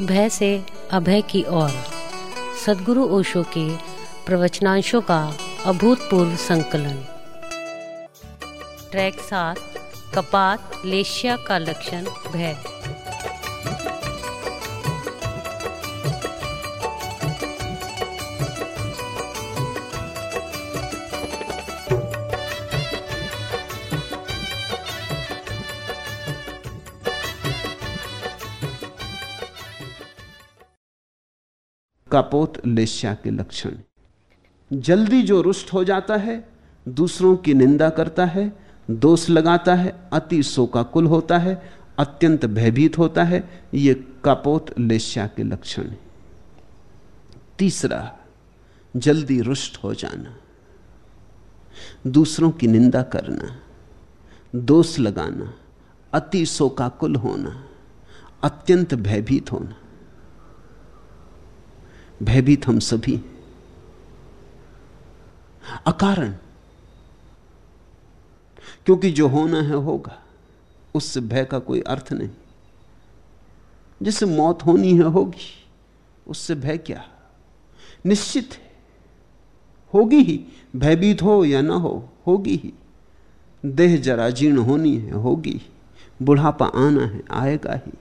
भय से अभय की ओर। सदगुरु ओशो के प्रवचनांशों का अभूतपूर्व संकलन। ट्रैक सात, कपात, लेशिया का लक्षण, भय। कपोत लेश्या के लक्षण जल्दी जो रुष्ट हो जाता है, दूसरों की निंदा करता है, दोष लगाता है, अति शोकाकुल होता है, अत्यंत भयभीत होता है, ये कपोत लेश्या के लक्षण है। तीसरा, जल्दी रुष्ट हो जाना। दूसरों की निंदा करना, दोष लगाना, अति शोकाकुल होना, अत्यंत भयभीत होना। भयभीत हम सभी। अकारण, क्योंकि जो होना है होगा, उससे भय का कोई अर्थ नहीं। जैसे मौत होनी है होगी, उससे भय क्या? निश्चित है। होगी ही, भयभीत हो या ना हो, होगी ही। देह जरा जीर्ण होनी है, होगी बुढ़ापा आना है, आएगा ही।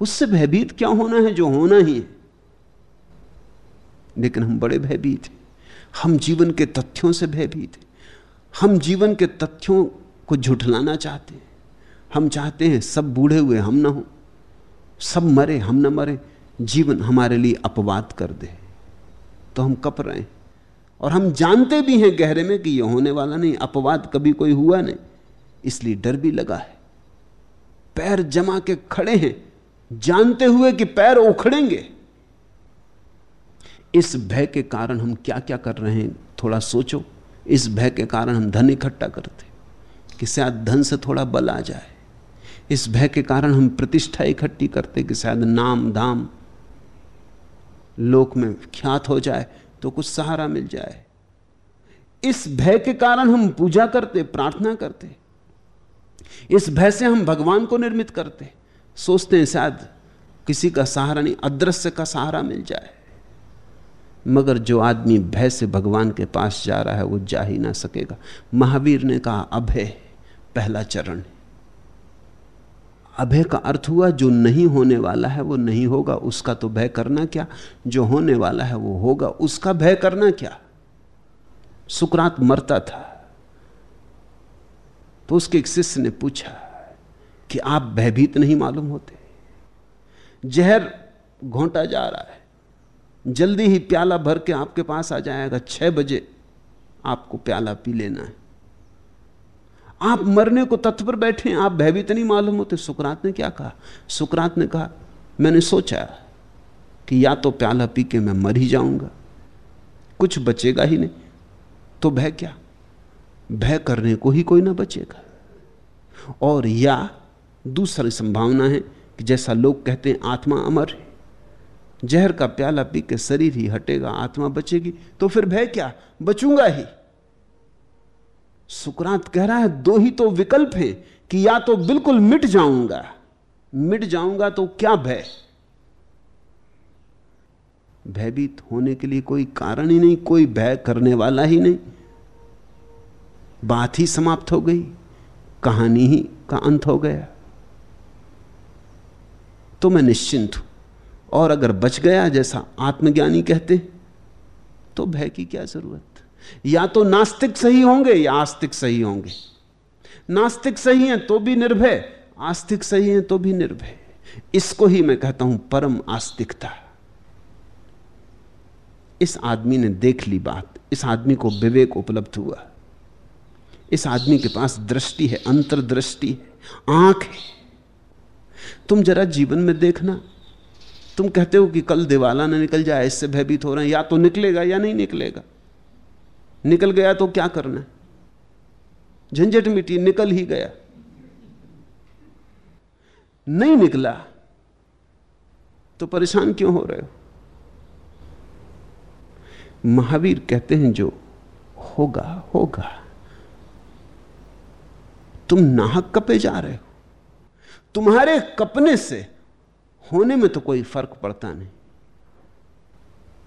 उससे भयभीत क्या होना है जो होना ही है? लेकिन हम बड़े भयभीत हैं। हम जीवन के तथ्यों से भयभीत हैं। हम जीवन के तथ्यों को झुठलाना चाहते हैं। हम चाहते हैं सब बूढ़े हुए हम ना हो, सब मरे हम ना मरे, जीवन हमारे लिए अपवाद कर दे। तो हम कप रहे हैं। और हम जानते भी हैं गहरे में कि यह होने वाला नहीं, अपवाद कभी कोई हुआ नहीं, इसलिए डर भी लगा है। पैर जमा के खड़े हैं, जानते हुए कि पैर उखड़ेंगे। इस भय के कारण हम क्या क्या कर रहे हैं, थोड़ा सोचो। इस भय के कारण हम धन इकट्ठा करते कि शायद धन से थोड़ा बल आ जाए। इस भय के कारण हम प्रतिष्ठा इकट्ठी करते कि शायद नाम धाम लोक में ख्यात हो जाए तो कुछ सहारा मिल जाए। इस भय के कारण हम पूजा करते, प्रार्थना करते इस भय से हम भगवान को निर्मित करते सोचते हैं शायद किसी का सहारा नहीं, अदृश्य का सहारा मिल जाए। मगर जो आदमी भय से भगवान के पास जा रहा है, वो जा ही ना सकेगा। महावीर ने कहा, अभय, पहला चरण अभय का अर्थ हुआ, जो नहीं होने वाला है, वो नहीं होगा। उसका तो भय करना क्या? जो होने वाला है, वो होगा। उसका भय करना क्या? सुकरात मरता था। तो उसके एक शिष्य ने पूछा कि आप भयभीत नहीं मालूम होते? जहर घोंटा जा रहा है। जल्दी ही प्याला भर के आपके पास आ जाएगा। छह बजे आपको प्याला पी लेना है। आप मरने को तत्पर बैठे आप भयभीत नहीं मालूम होते। सुकरात ने क्या कहा? सुकरात ने कहा, मैंने सोचा कि या तो प्याला पी के मैं मर ही जाऊँगा। कुछ बचेगा ही नहीं। तो भय क्या? भय करने को ही कोई ना बचेगा। और या दूसरी संभावना है कि जैसा लोग कहते हैं, आत्मा अमर है। जहर का प्याला पी के शरीर ही हटेगा, आत्मा बचेगी। तो फिर भय क्या? बचूँगा ही। सुकरात कह रहा है, दो ही तो विकल्प हैं कि या तो बिल्कुल मिट जाऊँगा। मिट जाऊँगा तो क्या भय? भयभीत होने के लिए कोई कारण ही नहीं, कोई भय करने वाला ही नहीं। बात ही समाप्त हो गई, कहानी ही का अंत हो गया। तो मैं निश्चिंत हूँ। और अगर बच गया जैसा आत्मज्ञानी कहते तो भय की क्या ज़रूरत? या तो नास्तिक सही होंगे या आस्तिक सही होंगे। नास्तिक सही हैं तो भी निर्भय, आस्तिक सही हैं तो भी निर्भय। इसको ही मैं कहता हूँ परम आस्तिकता। इस आदमी ने देख ली बात, इस आदमी को विवेक उपलब्ध हुआ। इस आदमी के पास दृष्टि है, अंतर्दृष्टि है, आँख है। तुम जरा जीवन में देखना तुम कहते हो कि कल दिवाला ना निकल जाए, इससे भयभीत हो रहे हैं, या तो निकलेगा या नहीं निकलेगा। निकल गया तो क्या करना झंझट मिट्टी निकल ही गया। नहीं निकला तो परेशान क्यों हो रहे हो? महावीर कहते हैं, जो होगा होगा। तुम नाहक कपे जा रहे हो। तुम्हारे कपने से होने में तो कोई फ़र्क पड़ता नहीं।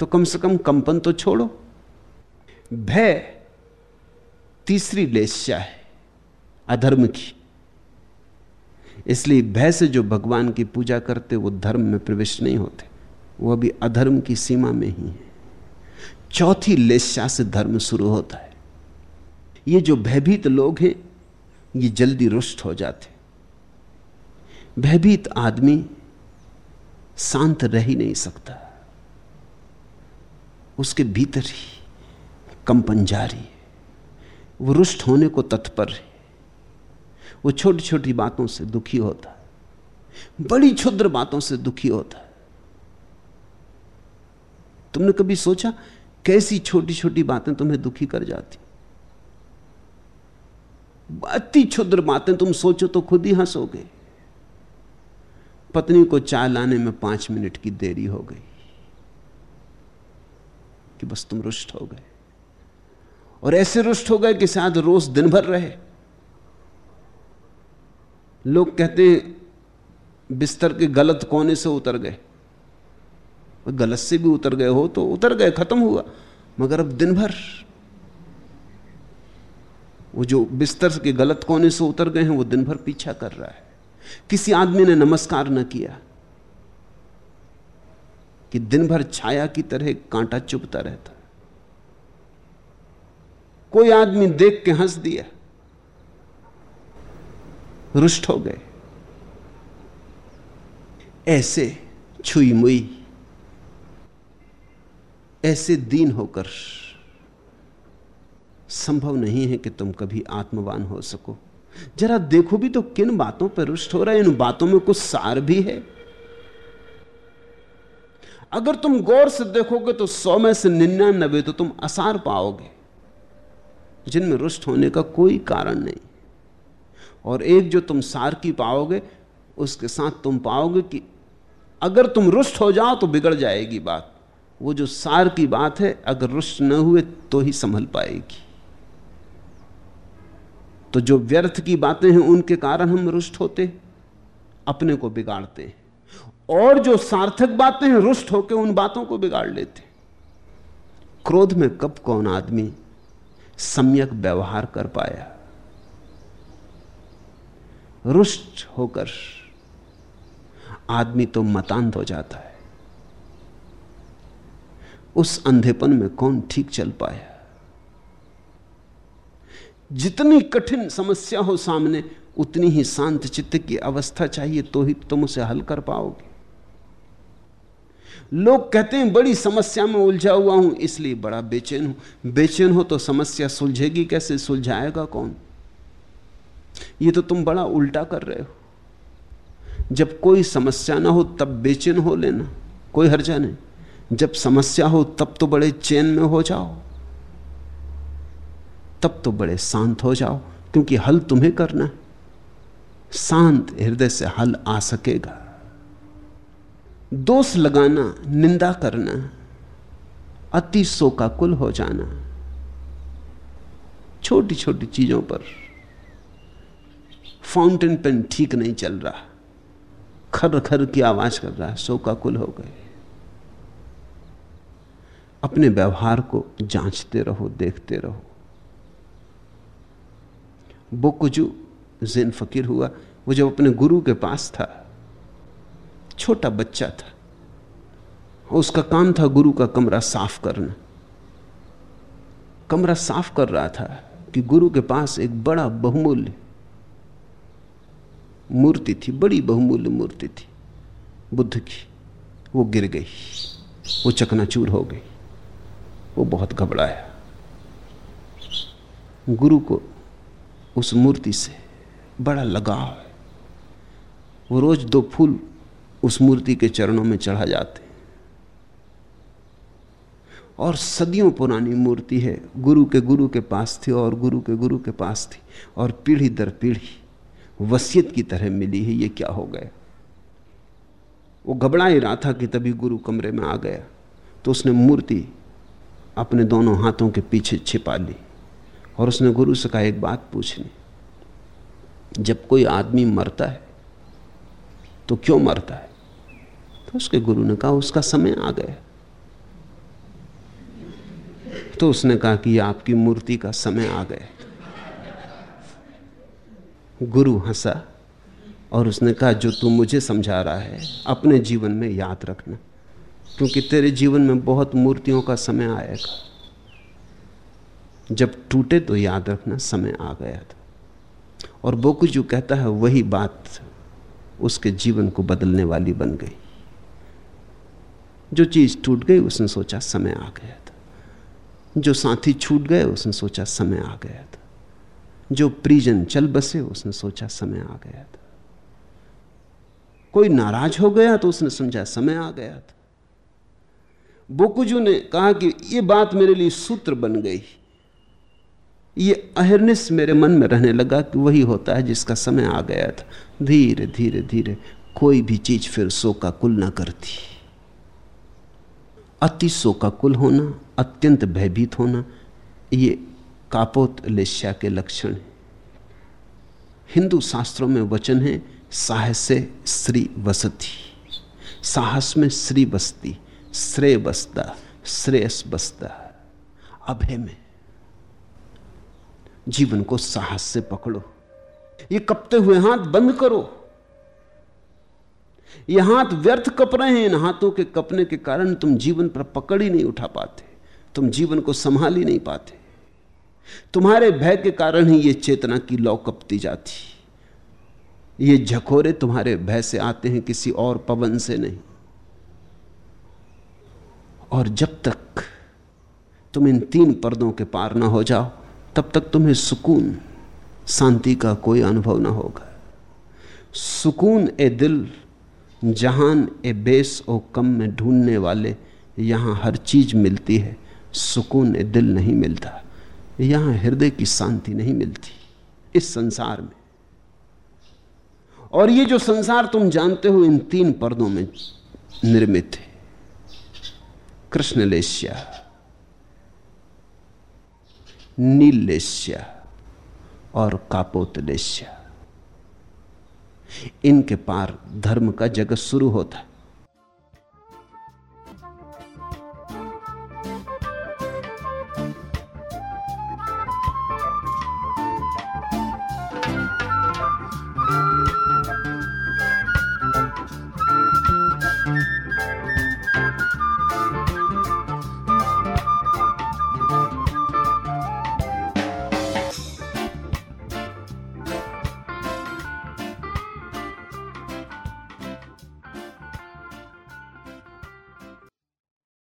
तो कम से कम कंपन तो छोड़ो। भय तीसरी लेस्या है, अधर्म की। इसलिए भय से जो भगवान की पूजा करते, वो धर्म में प्रविष्ट नहीं होते। वो अभी अधर्म की सीमा में ही है। चौथी लेस्या से धर्म शुरू होता है। ये जो भयभीत लोग हैं, ये जल्दी रुष्ट हो जाते। भयभीत आदमी शांत रह ही नहीं सकता। उसके भीतर ही कंपन जारी है। वो रुष्ट होने को तत्पर है। वो छोटी छोटी बातों से दुखी होता है। बड़ी क्षुद्र बातों से दुखी होता है। तुमने कभी सोचा कैसी छोटी छोटी बातें तुम्हें दुखी कर जाती? अति क्षुद्र बातें तुम सोचो तो खुद ही हंसोगे। पत्नी को चाय लाने में पाँच मिनट की देरी हो गई कि बस तुम रुष्ट हो गए। और ऐसे रुष्ट हो गए कि शायद रोज दिन भर रहे। लोग कहते हैं, बिस्तर के गलत कोने से उतर गए। गलत से भी उतर गए हो तो उतर गए, खत्म हुआ। मगर अब दिन भर वो जो बिस्तर के गलत कोने से उतर गए हैं, वो दिन भर पीछा कर रहा है। किसी आदमी ने नमस्कार न किया कि दिन भर छाया की तरह कांटा चुभता रहता। कोई आदमी देख के हंस दिया, रुष्ट हो गए। ऐसे छुई मुई, ऐसे दीन होकर संभव नहीं है कि तुम कभी आत्मवान हो सको। जरा देखो भी तो किन बातों पर रुष्ट हो रहा है, इन बातों में कुछ सार भी है। अगर तुम गौर से देखोगे तो सौ में से निन्यानबे तो तुम असार पाओगे, जिनमें रुष्ट होने का कोई कारण नहीं। और एक जो तुम सार की पाओगे, उसके साथ तुम पाओगे कि अगर तुम रुष्ट हो जाओ तो बिगड़ जाएगी बात। वो जो सार की बात है, अगर रुष्ट न हुए तो ही संभल पाएगी। तो जो व्यर्थ की बातें हैं, उनके कारण हम रुष्ट होते, अपने को बिगाड़ते। हैं और जो सार्थक बातें हैं, रुष्ट होकर उन बातों को बिगाड़ लेते। क्रोध में कब कौन आदमी सम्यक व्यवहार कर पाया? रुष्ट होकर आदमी तो मतांध हो जाता है। उस अंधेपन में कौन ठीक चल पाया? जितनी कठिन समस्या हो सामने, उतनी ही शांत चित्त की अवस्था चाहिए तो ही तुम उसे हल कर पाओगे। लोग कहते हैं, बड़ी समस्या में उलझा हुआ हूँ, इसलिए बड़ा बेचैन हूँ। बेचैन हो तो समस्या सुलझेगी कैसे? सुलझाएगा कौन? ये तो तुम बड़ा उल्टा कर रहे हो। जब कोई समस्या ना हो, तब बेचैन हो लेना, कोई हर्जा नहीं। जब समस्या हो, तब तो बड़े चैन में हो जाओ। तब तो बड़े शांत हो जाओ, क्योंकि हल तुम्हें करना है। शांत हृदय से हल आ सकेगा। दोष लगाना, निंदा करना, अति शोकाकुल हो जाना। छोटी छोटी चीज़ों पर फाउंटेन पेन ठीक नहीं चल रहा। खर खर की आवाज़ कर रहा है शोकाकुल हो गए। अपने व्यवहार को जांचते रहो, देखते रहो। बोकुजू, जिन फकीर हुआ, वो जब अपने गुरु के पास था, छोटा बच्चा था, उसका काम था गुरु का कमरा साफ़ करना। कमरा साफ़ कर रहा था कि गुरु के पास एक बड़ा बहुमूल्य मूर्ति थी, बड़ी बहुमूल्य मूर्ति थी। बुद्ध की, वो गिर गई, वो चकनाचूर हो गई, वो बहुत घबराया। गुरु को उस मूर्ति से बड़ा लगाव है। वो रोज दो फूल उस मूर्ति के चरणों में चढ़ा जाते और सदियों पुरानी मूर्ति है। गुरु के गुरु के पास थी और गुरु के गुरु के पास थी और पीढ़ी दर पीढ़ी वसीयत की तरह मिली है। ये क्या हो गया? वो घबरा ही रहा था कि तभी गुरु कमरे में आ गया। तो उसने मूर्ति अपने दोनों हाथों के पीछे छिपा ली। और उसने गुरु से कहा, एक बात पूछनी। जब कोई आदमी मरता है तो क्यों मरता है? तो उसके गुरु ने कहा, उसका समय आ गया। तो उसने कहा कि आपकी मूर्ति का समय आ गया। गुरु हंसा और उसने कहा, जो तू मुझे समझा रहा है, अपने जीवन में याद रखना, क्योंकि तेरे जीवन में बहुत मूर्तियों का समय आएगा। जब टूटे तो याद रखना, समय आ गया था। और बोकू जो कहता है, वही बात उसके जीवन को बदलने वाली बन गई। जो चीज़ टूट गई, उसने सोचा समय आ गया था। जो साथी छूट गए, उसने सोचा समय आ गया था। जो प्रिजन चल बसे, उसने सोचा समय आ गया था। कोई नाराज़ हो गया तो उसने समझा समय आ गया था। बोकुजू ने कहा कि यह बात मेरे लिए सूत्र बन गई। ये अहिर्निस मेरे मन में रहने लगा कि वही होता है जिसका समय आ गया था। धीरे धीरे धीरे कोई भी चीज़ फिर शोकाकुल ना करती। अति शोकाकुल होना, अत्यंत भयभीत होना, ये कापोत लेश्या के लक्षण है। हिंदू शास्त्रों में वचन है, साहस श्री वसती। साहस में श्री बसती श्रेय बसता, श्रेयस बसता। अभय में। जीवन को साहस से पकड़ो। ये कपते हुए हाथ बंद करो। ये हाथ व्यर्थ कप रहे हैं, इन हाथों के कपने के कारण तुम जीवन पर पकड़ ही नहीं उठा पाते। तुम जीवन को संभाल ही नहीं पाते। तुम्हारे भय के कारण ही ये चेतना की लौ कपती जाती। ये झकोरे तुम्हारे भय से आते हैं, किसी और पवन से नहीं। और जब तक तुम इन तीन पर्दों के पार ना हो जाओ तब तक तुम्हें सुकून, शांति का कोई अनुभव ना होगा। सुकून ए दिल, जहान ए बेस ओ कम में ढूँढने वाले, यहाँ हर चीज़ मिलती है। सुकून ए दिल नहीं मिलता, यहाँ हृदय की शांति नहीं मिलती, इस संसार में। और ये जो संसार तुम जानते हो, इन तीन पर्दों में निर्मित है। कृष्णलेश्या नीलेश्या और कापोतलेश्या इनके पार धर्म का जगत शुरू होता है।